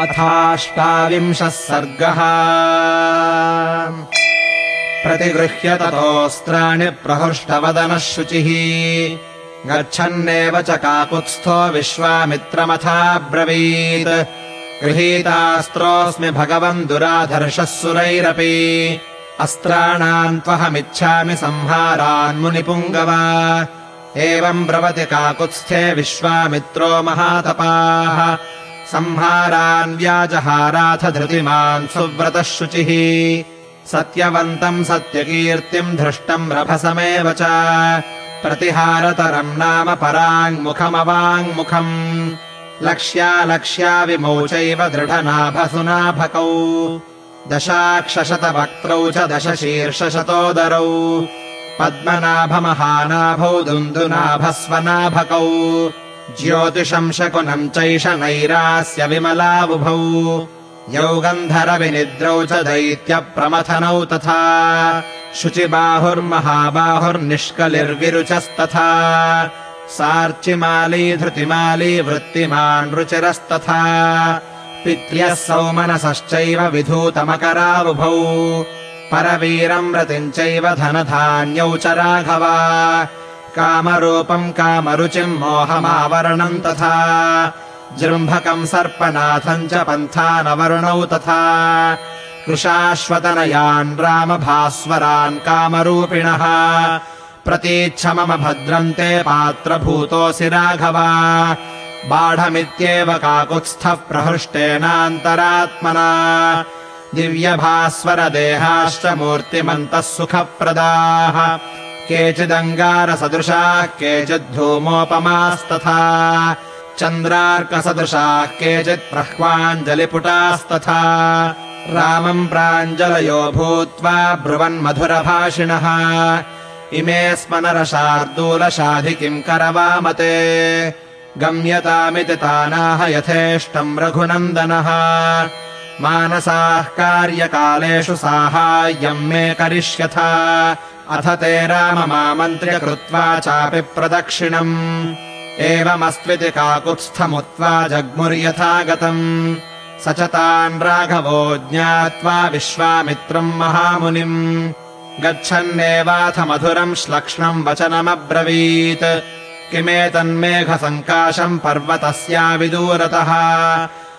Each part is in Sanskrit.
अथाष्टाविंशः सर्गः। प्रतिगृह्य ततोऽस्त्राणि प्रहृष्टवदनः शुचिः। गच्छन्नेव च काकुत्स्थो विश्वामित्रमथाब्रवीत्। गृहीतास्त्रोऽस्मि भगवन् दुराधर्षः सुरैरपि। अस्त्राणाम् त्वहमिच्छामि संहारान्मुनिपुङ्गव एवम् ब्रवति काकुत्स्थे विश्वामित्रो महातपाः संहारान् व्याजहाराथ धृतिमान् सुव्रतः शुचिः। सत्यवन्तम् सत्यकीर्तिम् धृष्टम् रभसमेव च। प्रतिहारतरम् नाम पराङ्मुखमवाङ्मुखम् लक्ष्यालक्ष्याविमौ चैव दृढनाभसुनाभकौ। दशाक्षशतवक्त्रौ च दशशीर्षशतोदरौ। पद्मनाभमहानाभौ दुन्दुनाभस्वनाभकौ ज्योतिषम् शकुनम् चैष नैरास्य विमलाबुभौ। यौगन्धरविनिद्रौ च दैत्यप्रमथनौ तथा। शुचिबाहुर्महाबाहुर्निष्कलिर्विरुचस्तथा। सार्चिमाली धृतिमाली वृत्तिमान् रुचिरस्तथा। पित्र्यः सौमनसश्चैव विधूतमकराबुभौ। परवीरम् रतिम् चैव धनधान्यौ च राघवा कामरूपम् कामरुचिम् मोहमावरणम् तथा। जृम्भकम् सर्पनाथम् च पन्थानवर्णौ तथा। कृशाश्वतनयान् रामभास्वरान् कामरूपिणः। प्रतीच्छ मम भद्रम् ते पात्रभूतोऽसि राघवा। बाढमित्येव काकुत्स्थः प्रहृष्टेनान्तरात्मना। दिव्यभास्वरदेहाश्च मूर्तिमन्तः सुखप्रदाः केचिदङ्गारसदृशाः केचिद्धूमोपमास्तथा। चन्द्रार्कसदृशाः केचित् प्रह्वाञ्जलिपुटास्तथा रामम् प्राञ्जलयो भूत्वा ब्रुवन्मधुरभाषिणः इमे स्मनरशार्दूलशाधि किम् करवामते। गम्यतामिति तानाह यथेष्टम् रघुनन्दनः। मानसाः कार्यकालेषु साहाय्यम् मे करिष्यथ अथ ते राममामन्त्र्य कृत्वा चापि प्रदक्षिणम्। एवमस्त्विति काकुत्स्थमुत्वा जग्मुर्यथा गतम् स च तान् राघवो ज्ञात्वा विश्वामित्रम् महामुनिम्। गच्छन्नेवाथ मधुरम् श्लक्ष्णम् वचनमब्रवीत्। किमेतन्मेघसङ्काशम् पर्वतस्याविदूरतः।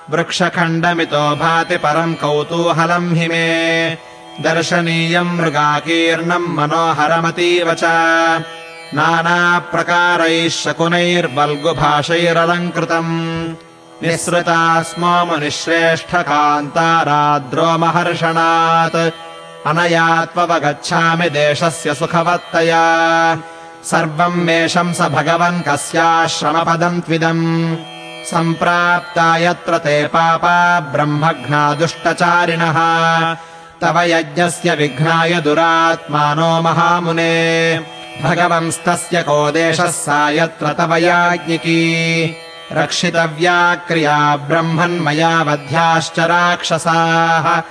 वृक्षखण्डमितो भाति परम् कौतूहलम् हि मे दर्शनीयम् मृगाकीर्णम् मनोहरमतीव च। नानाप्रकारैः शकुनैर्बल्गुभाषैरलङ्कृतम् निःसृता स्मो मुनिश्रेष्ठकान्ताराद्रो महर्षणात् अनया त्ववगच्छामि देशस्य सुखवत्तया। सर्वम् मेषम् स भगवन् कस्याश्रमपदम् त्विदम्। सम्प्राप्ता यत्र ते पापा ब्रह्मघ्ना दुष्टचारिणः तव यज्ञस्य विघ्नाय दुरात्मानो महामुने। भगवंस्तस्य को देशः सा यत्र तव याज्ञिकी। रक्षितव्या क्रिया ब्रह्मन्मया वध्याश्च राक्षसाः।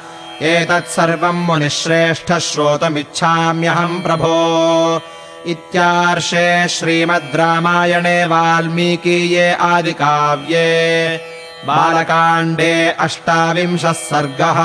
एतत्सर्वम् मुनिश्रेष्ठः श्रोतुमिच्छाम्यहम् प्रभो। इत्यार्षे श्रीमद् रामायणे वाल्मीकीये आदिकाव्ये बालकाण्डे अष्टाविंशः सर्गः